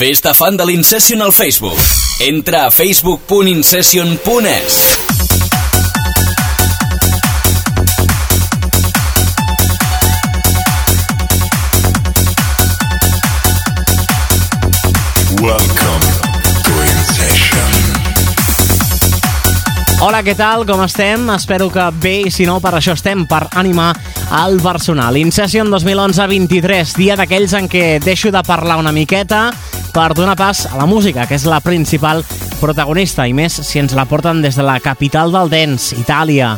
Fes-te fan de l'Incession al Facebook. Entra a facebook.incession.es. Hola, què tal? Com estem? Espero que bé, i si no, per això estem, per animar el personal. Incession 2011-23, dia d'aquells en què deixo de parlar una miqueta per donar pas a la música, que és la principal protagonista, i més si ens la porten des de la capital del dance, Itàlia.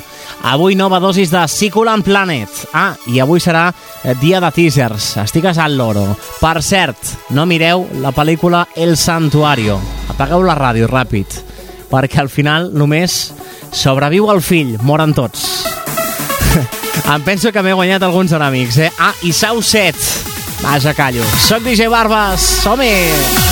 Avui nova dosis de Siculan Planet. Ah, i avui serà eh, dia de teasers. Estigues al loro. Per cert, no mireu la pel·lícula El Santuario. Apagueu la ràdio ràpid, perquè al final només sobreviu el fill, moren tots. em penso que m'he guanyat alguns enemics, eh? Ah, i Sau 7. Vaja, callo. Soc DJ Barbas. Som-hi!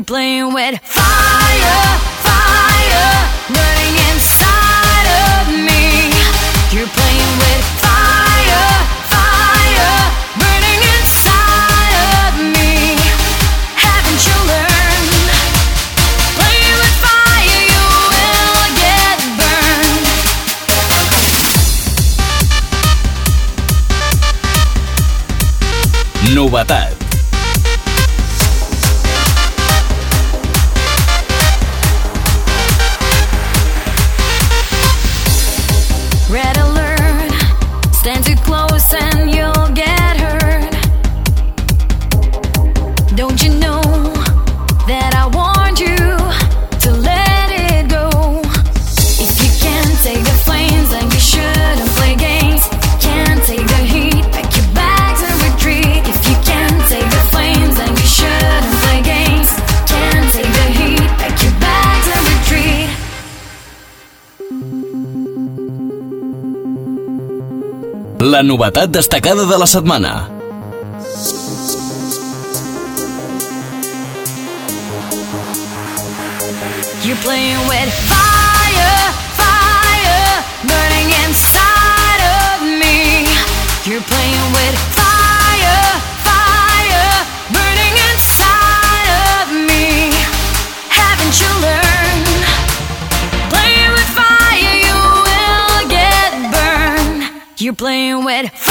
You're playing with fire, fire, burning inside of me. You're playing with fire, fire, burning inside of me. Haven't you learned? Playing with fire, you will get burned. Novetat. La novetat destacada de la setmana. You're playing with fire, fire, burning inside of me. You're playing with fire, playing with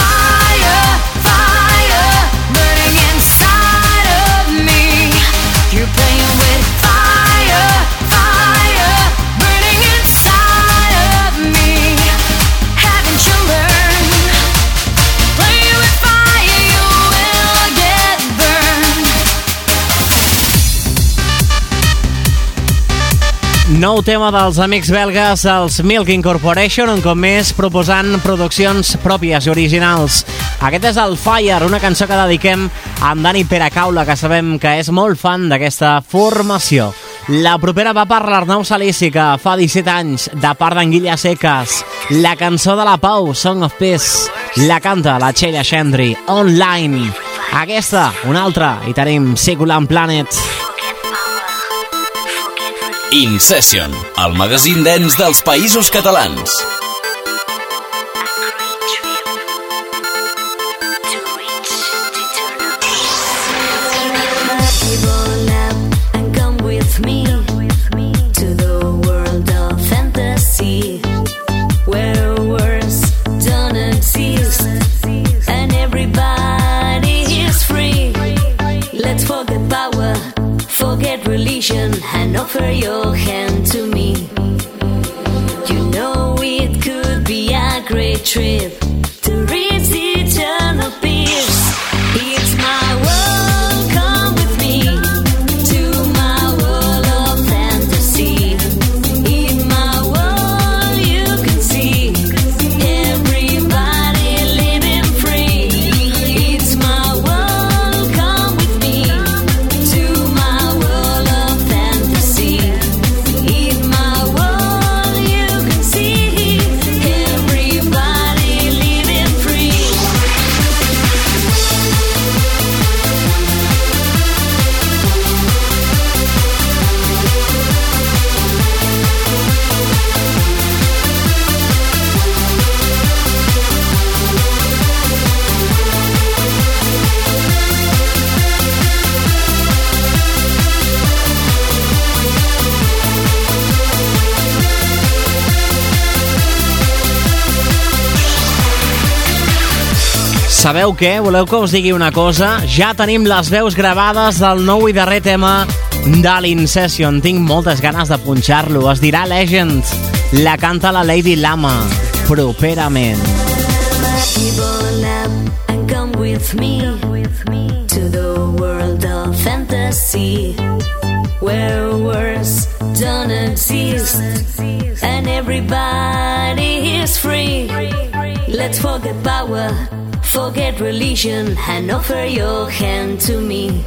Nou tema dels amics belgues, els Milking Corporation, un cop més proposant produccions pròpies i originals. Aquest és el Fire, una cançó que dediquem a en Dani Peracaula, que sabem que és molt fan d'aquesta formació. La propera va per l'Arnau Salici, que fa 17 anys, de part d'Anguilla Seques. La cançó de la Pau, Song of Peace, la canta la Txella Shendry, online. Aquesta, una altra, i tenim Secular Planet. In Session, el magazín dens dels països catalans. People up trip Sabeu què? Voleu que us digui una cosa? Ja tenim les veus gravades del nou i darrer tema de l'Incession. Tinc moltes ganes de punxar-lo. Es dirà Legend. La canta la Lady Lama. Properament. Come with me to the world of fantasy where and everybody is free. Let's forget power, forget religion, and offer your hand to me.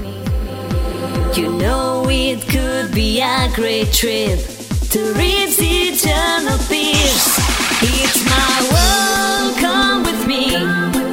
You know it could be a great trip to reach the eternal peace. It's my world, come with me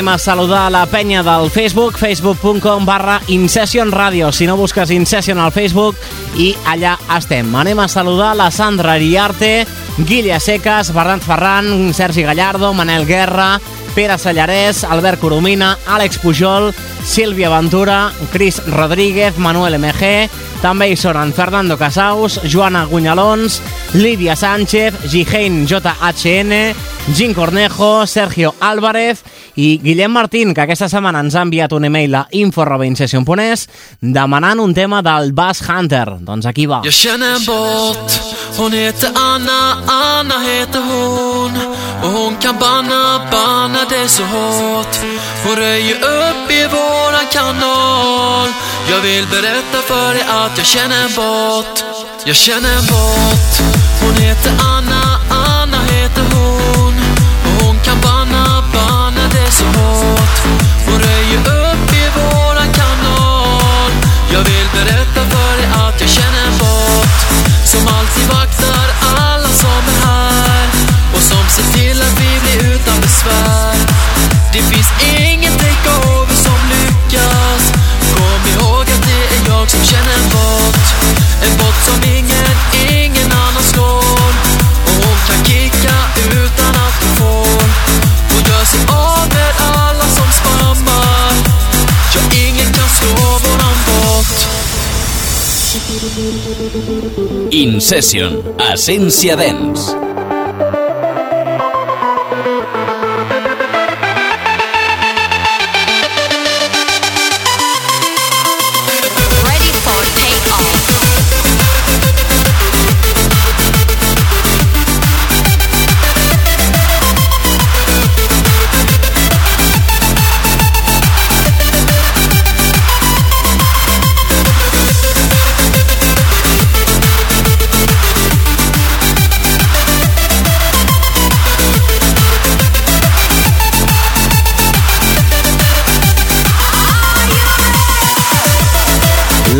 Anem a saludar la penya del Facebook, facebook.com barra Incession Radio. Si no busques Incession al Facebook, i allà estem. Anem a saludar la Sandra Riarte, Guilla Secas, Bernat Ferran, Sergi Gallardo, Manel Guerra, Pere Sallarès, Albert Coromina, Àlex Pujol, Sílvia Ventura, Cris Rodríguez, Manuel MG, també hi són Fernando Casaus, Joana Gunyalons, Lídia Sánchez, Gihein JHN, Gin Cornejo, Sergio Álvarez i Guillem Martín, que aquesta setmana ens ha enviat un email a info.incession.es demanant un tema del Bass Hunter. Doncs aquí va. Jag känner en båt. Hon heter Anna, Anna heter hon. Och hon kan banna, banna det så hårt. Hon röjer upp i våran kanal. Jag vill berätta för dig att jag känner en båt. Jag känner en båt. Hon heter Anna, Anna heter hon så hårt Hon röjer upp i våran kanal Jag vill berätta för dig att jag känner en bot. Som alltid vaktar alla som är här Och som ser till att vi blir utan besvär Det finns inget In Session, Essència Dens.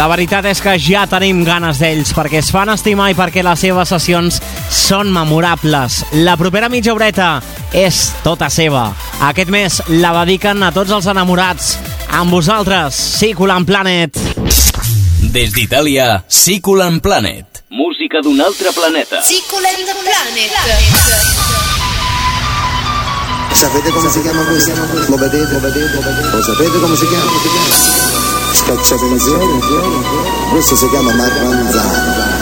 La veritat és que ja tenim ganes d'ells perquè es fan estimar i perquè les seves sessions són memorables. La propera mitja horeta és tota seva. Aquest mes la dediquen a tots els enamorats. Amb vosaltres, Circulant Planet. Des d'Itàlia, Siculan Planet. Música d'un altre planeta. Circulant Planet. Sapete come si chiama questo? Lo vedete? Lo vedete? Lo sapete come si chiama? Scacciapensieri? Questo si chiama marranzano.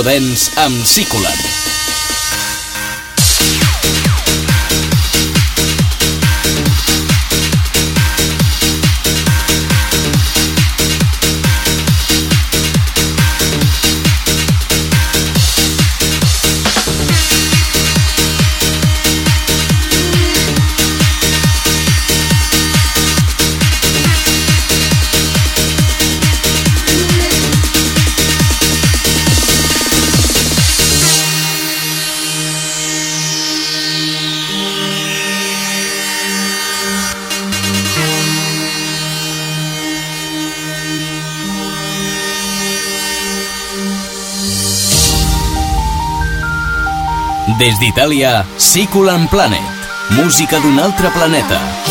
Dance amb Siculan. Des d'Itàlia, Siculan Planet. Música d'un altre planeta.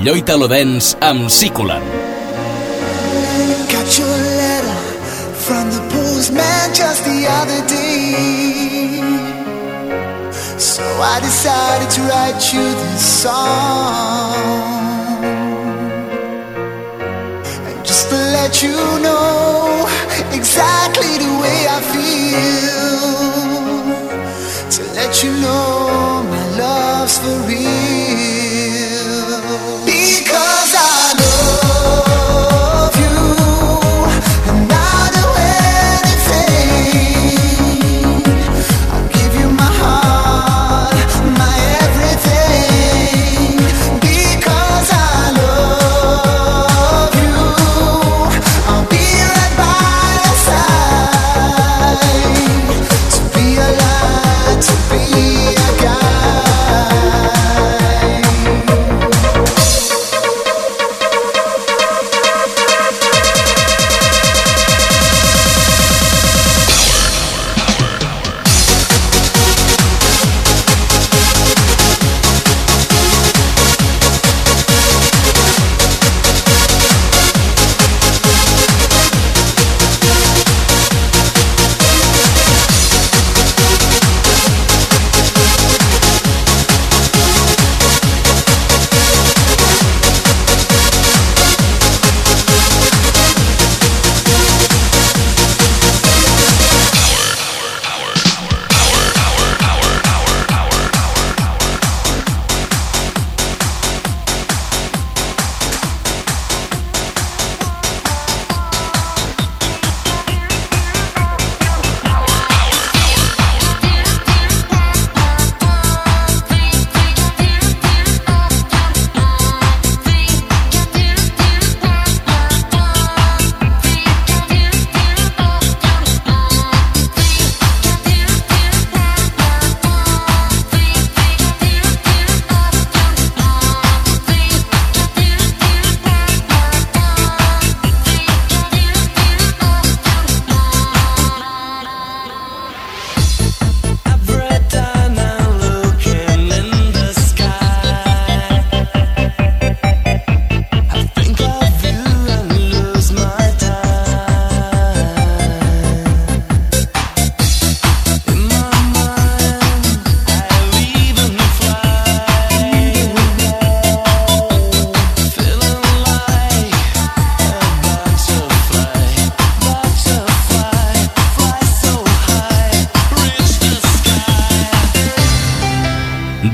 Millor Italo Dance amb Siculan. Got your letter from the postman just the other day. So I decided to write you this song. And just to let you know exactly the way I feel. To let you know my love's for real.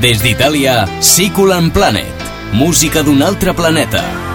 Des d'Itàlia, Siculan Planet. Música d'un altre planeta.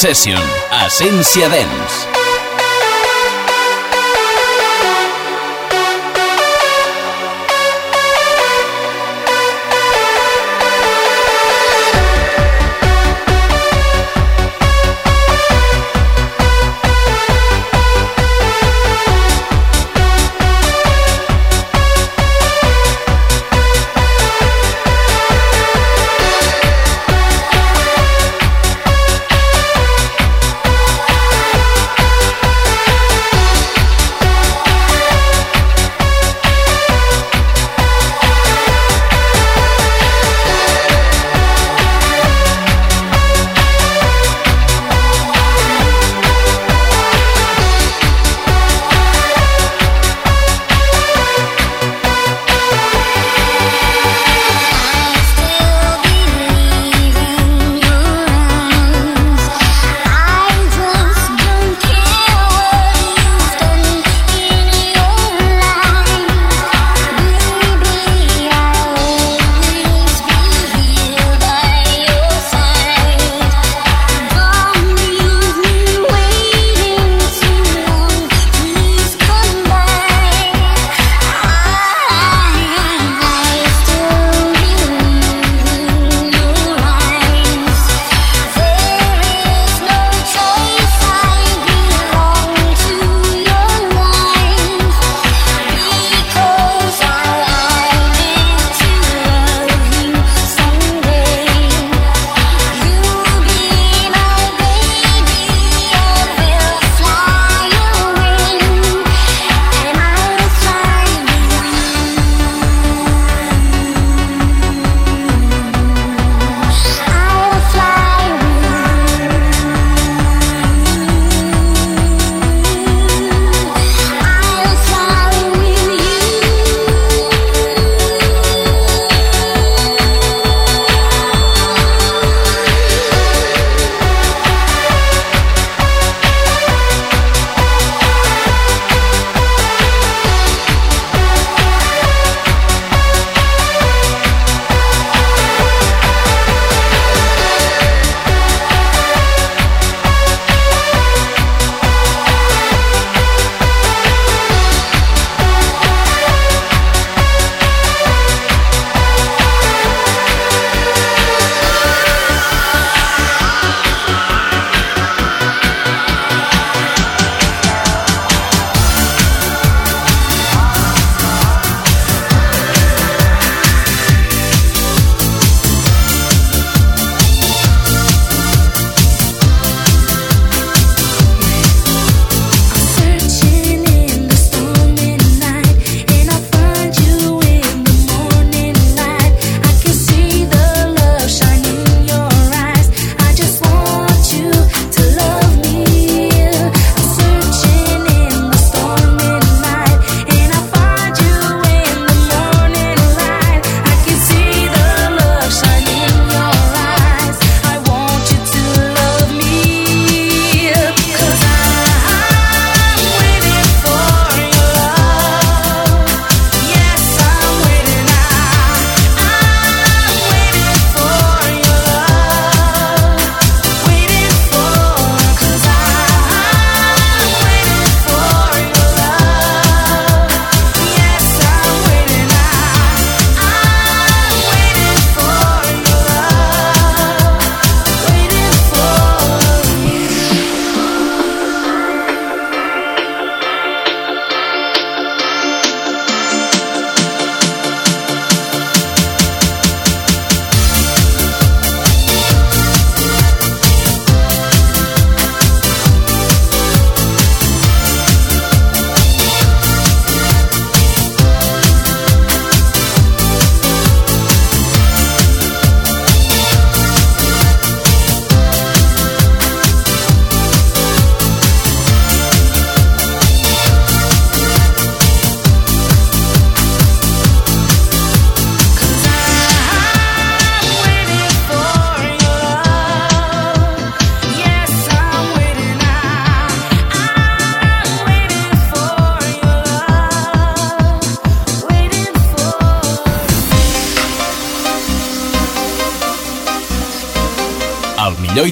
Session, Essència Dance.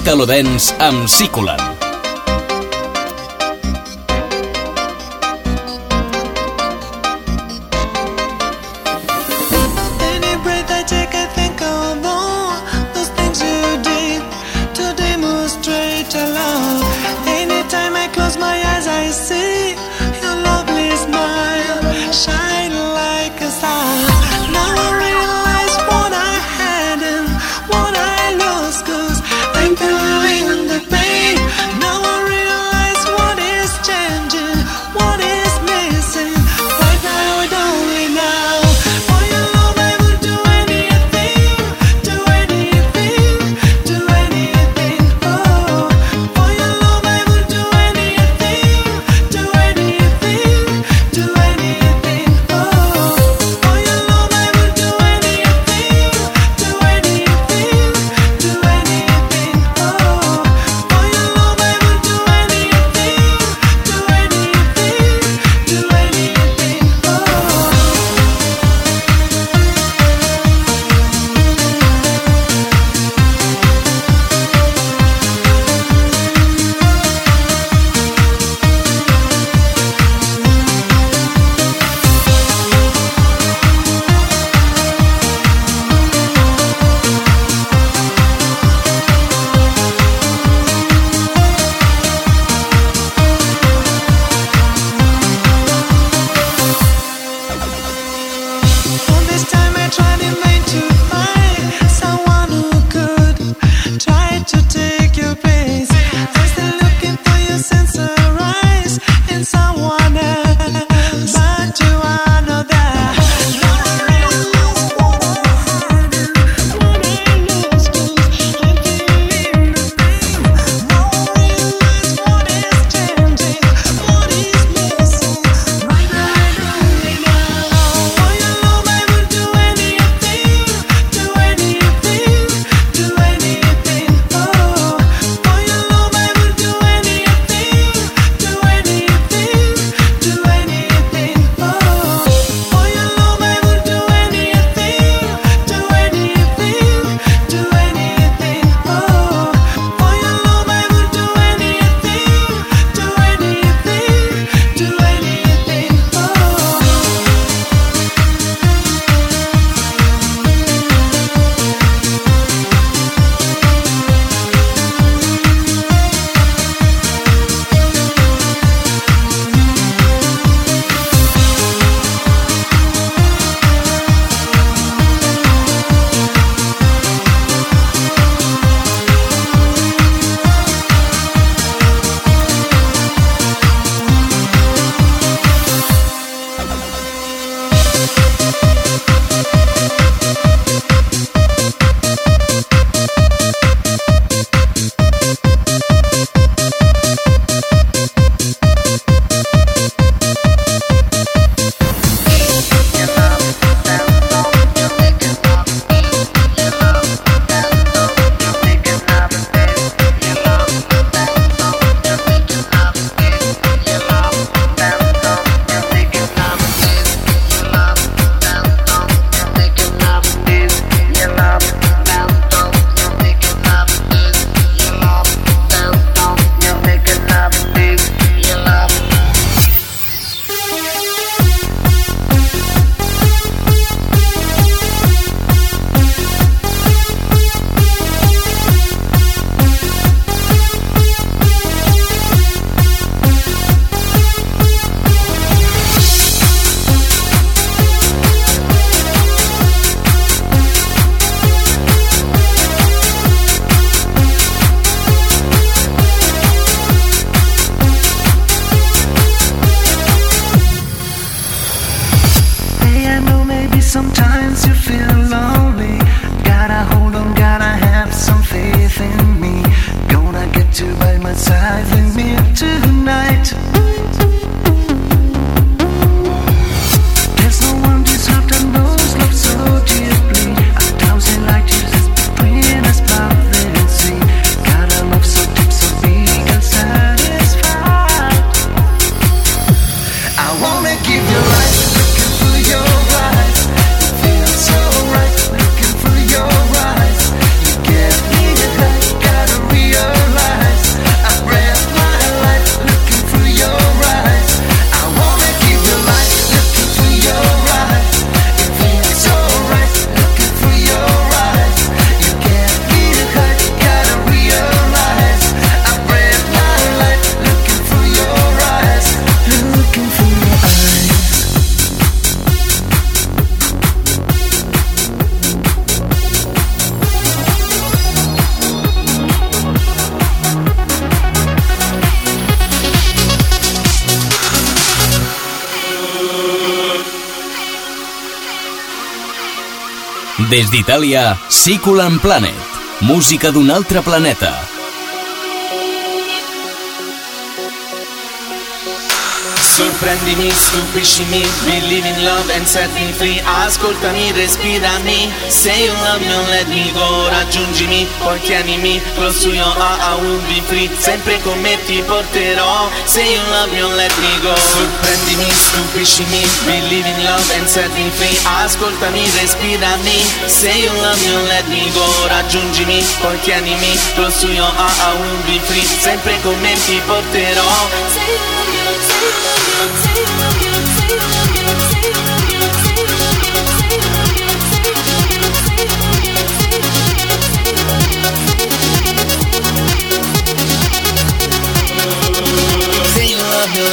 Italodens amb Ciculant. Des d'Itàlia, Siculan Planet. Música d'un altre planeta. Sorprendimi, stupiscimi, believe in love and set me free. Ascoltami, respirami, say you love me, let me go. Raggiungimi, poi tienimi, close to your heart, I will be free. Sempre con me ti porterò, say you love me, let me go. Sorprendimi, stupiscimi, believe in love and set me free. Ascoltami, respirami, say you love me, let me go. Raggiungimi, poi tienimi, close to your heart, I will be free. Sempre con me ti porterò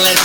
let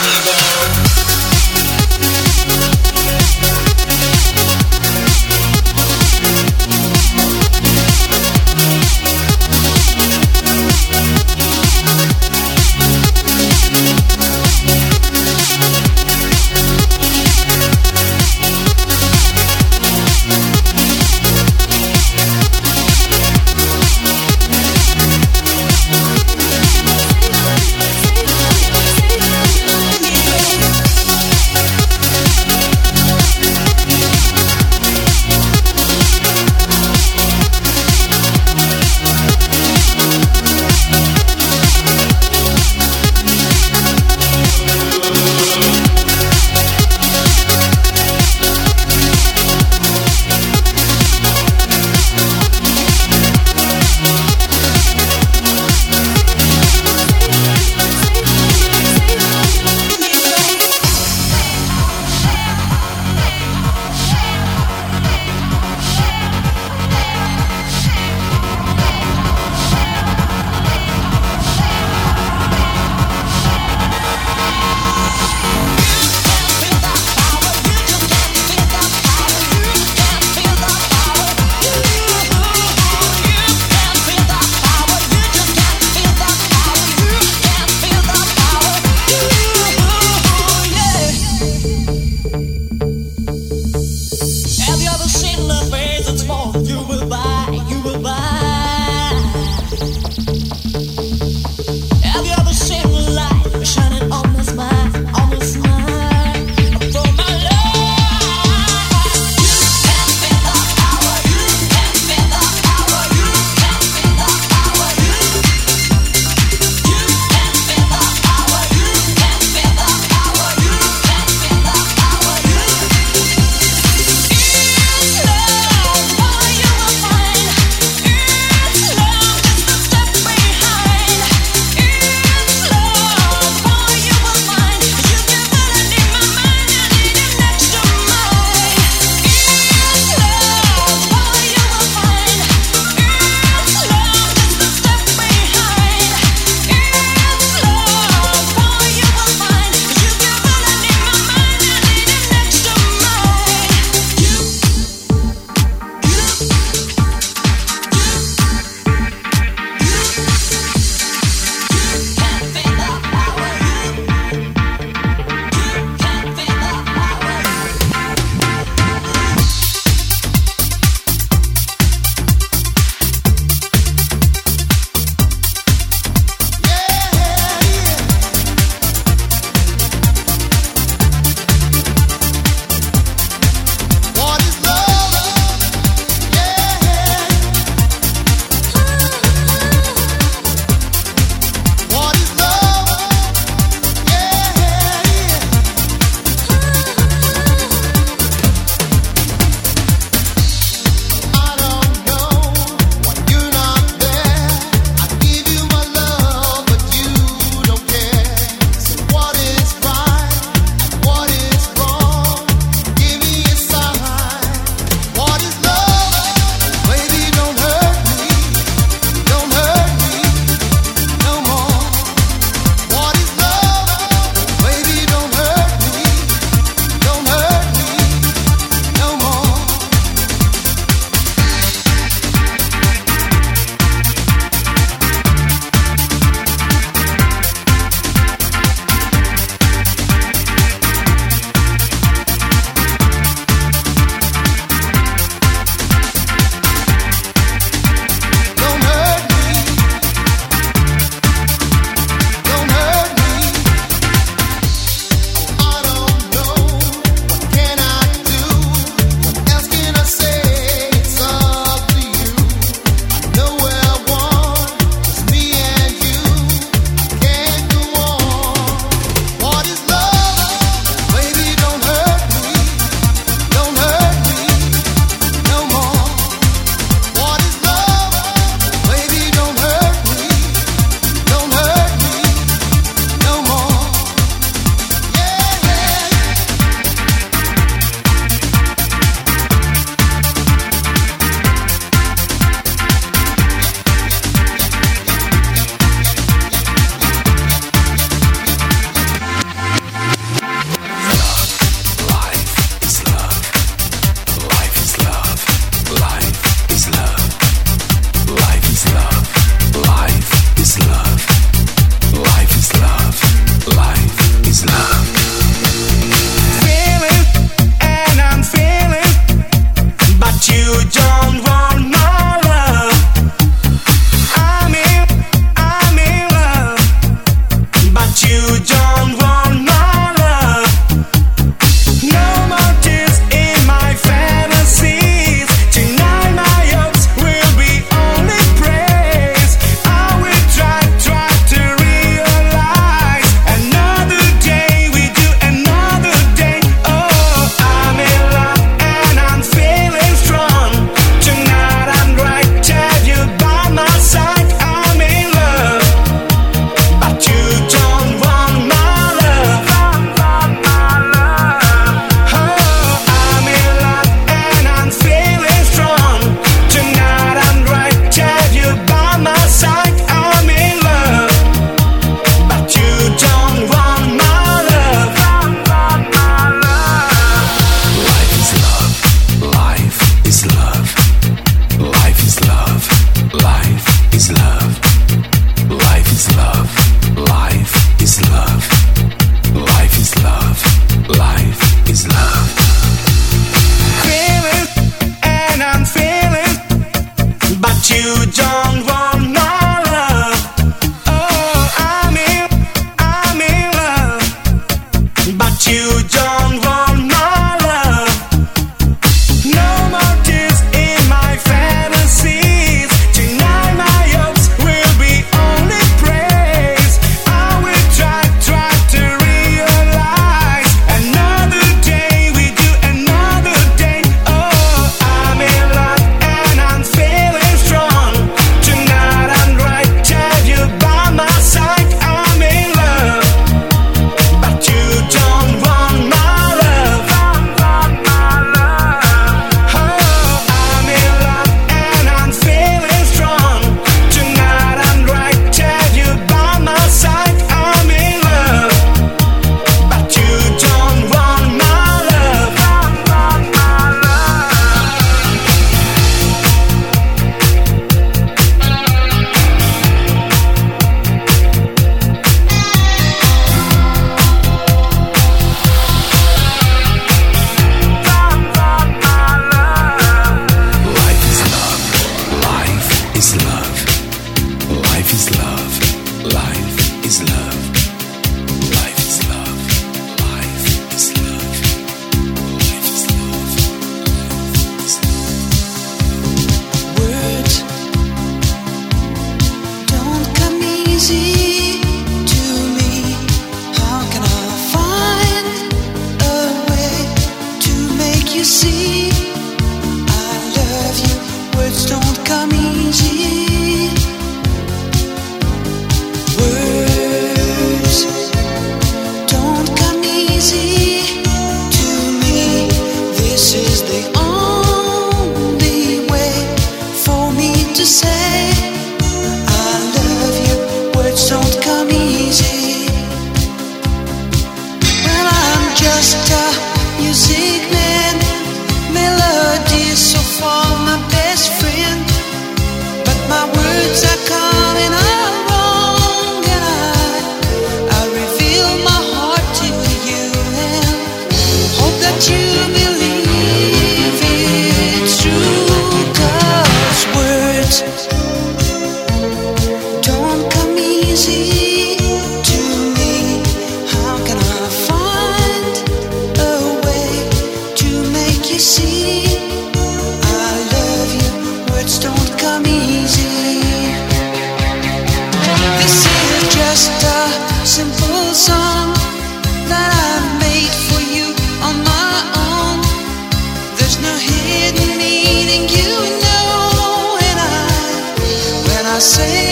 say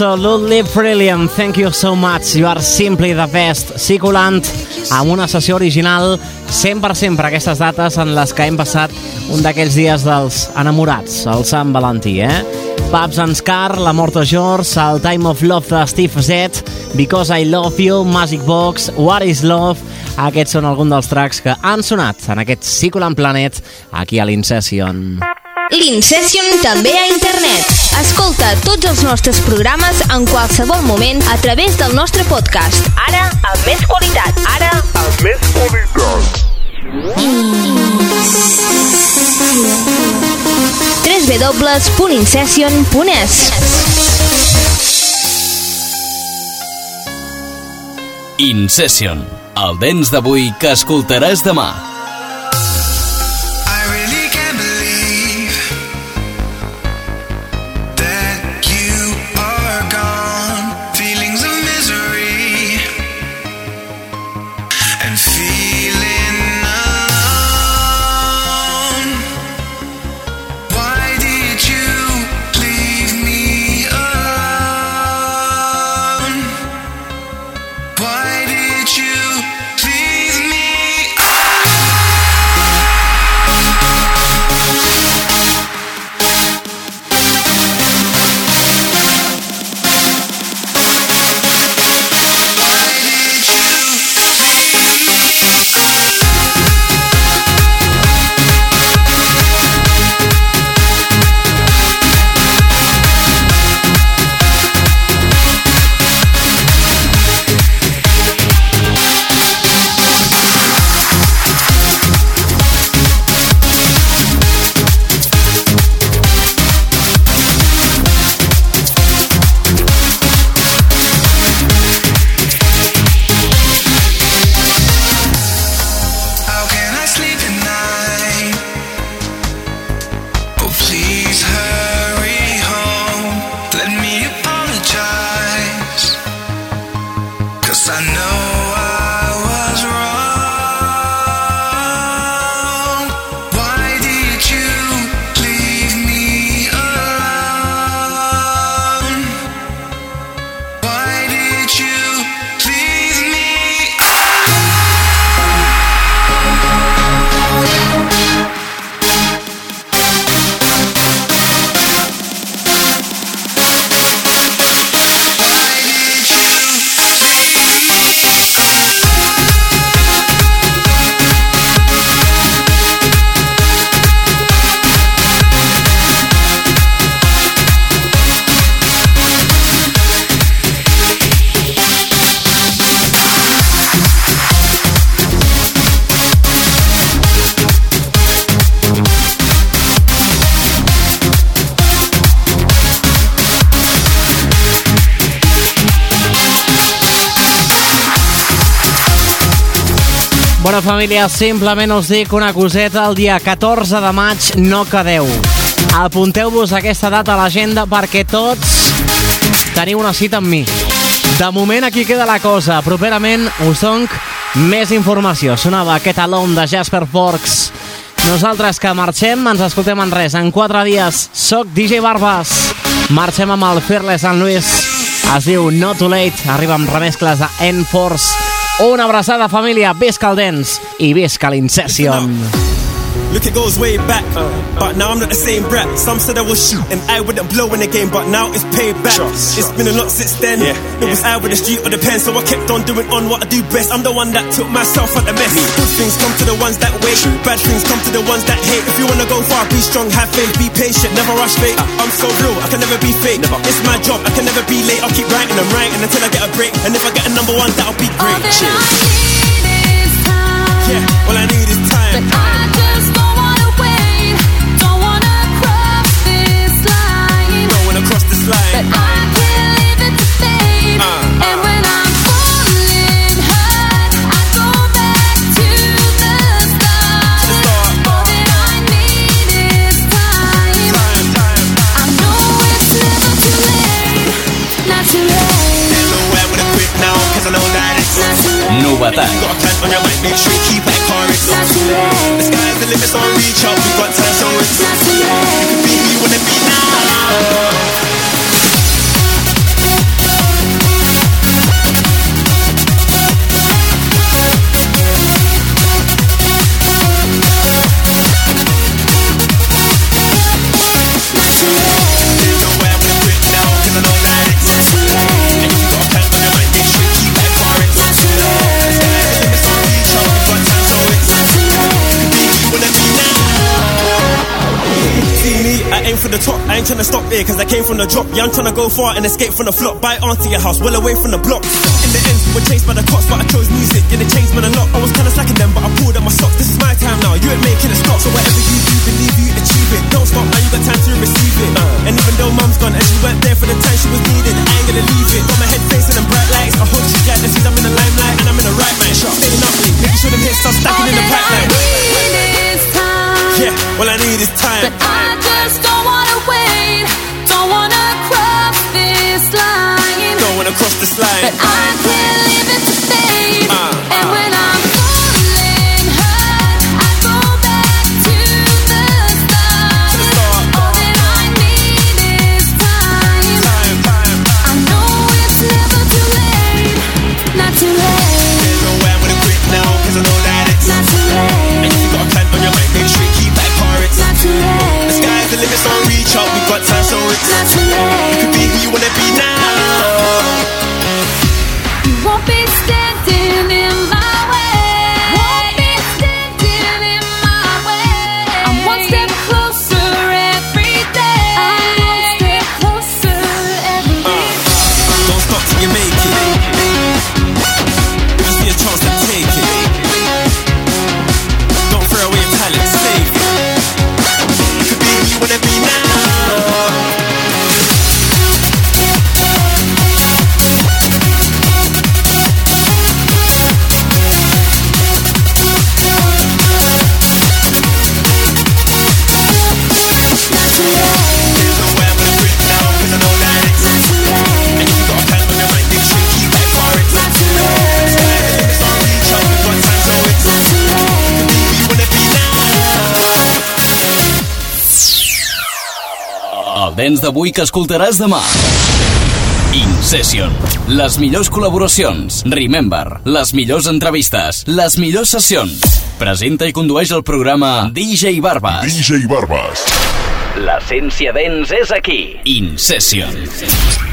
Absolutely brilliant. Thank you so much. You are simply the best. Ciculant, amb una sessió original sempre, sempre aquestes dates en les que hem passat un d'aquells dies dels enamorats, el Sant Valentí, eh? Pubs and Scar, La Mort de George, el Time of Love de Steve Z, Because I Love You, Magic Box, What is Love... Aquests són alguns dels tracks que han sonat en aquest Ciculant Planet aquí a l'Incession. L'Incession també a internet. Escolta tots els nostres programes en qualsevol moment a través del nostre podcast. Ara, amb més qualitat. Ara, amb més qualitat. www.incession.es Incession, el dents d'avui que escoltaràs demà. Família, simplement us dic una coseta, el dia 14 de maig no quedeu. Apunteu-vos aquesta data a l'agenda perquè tots teniu una cita amb mi. De moment aquí queda la cosa, properament us donc més informació. Sonava aquest alom de Jasper Forks. Nosaltres que marxem, ens escoltem en res. En quatre dies, soc DJ Barbas. Marxem amb el Fearless en Luis. Es diu Not Too Late. Arriba amb remescles de N-Force. Una abraçada, família. Visca el Dance i visca l'Incession. Look, it goes way back, uh, but now I'm not the same brat. Some said I was shoot and I wouldn't blow in the game, but now it's payback. It's been a lot since then. it was out with the street or the pen, so I kept on doing on what I do best. I'm the one that took myself out the mess. Good things come to the ones that wait, bad things come to the ones that hate. If you wanna go far, be strong, have faith, be patient, never rush fate. Uh. I'm so real, I can never be fake. It's my job, I can never be late. I'll keep writing and writing until I get a break, and if I get a number one, that'll be great. Cheers. Yeah, all I need is time. Late. You got plan on your mind, make sure you keep that car. It's not too late. The sky's the limit, so reach out. We got time, so it's I the top. I ain't trying to stop here, cause I came from the drop. Yeah, I'm trying to go far and escape from the flop. Buy onto your house, well away from the block. In the end, we were chased by the cops, but I chose music. And it changed me a lot. I was kinda slacking them, but I pulled up my socks. This is my time now, you ain't making it stop. So whatever you do, believe you achieve it. Don't stop, now you got time to receive it. Uh, And even though mum's gone and she weren't there for the time she was needed, I ain't gonna leave it. Got my head facing them bright lights. I hope she got this, I'm in the limelight and I'm in the right mind. Staying up late, making sure them hits start stacking in the pipeline. Yeah, all I need is time. But I just don't wanna wait, don't wanna cross this line. Don't wanna cross this line. D'avui que escoltaràs demà. InSession. Les millors col·laboracions. Remember. Les millors entrevistes. Les millors sessions. Presenta i condueix el programa DJ Barbas. DJ Barbas. L'essència dents és aquí. InSession.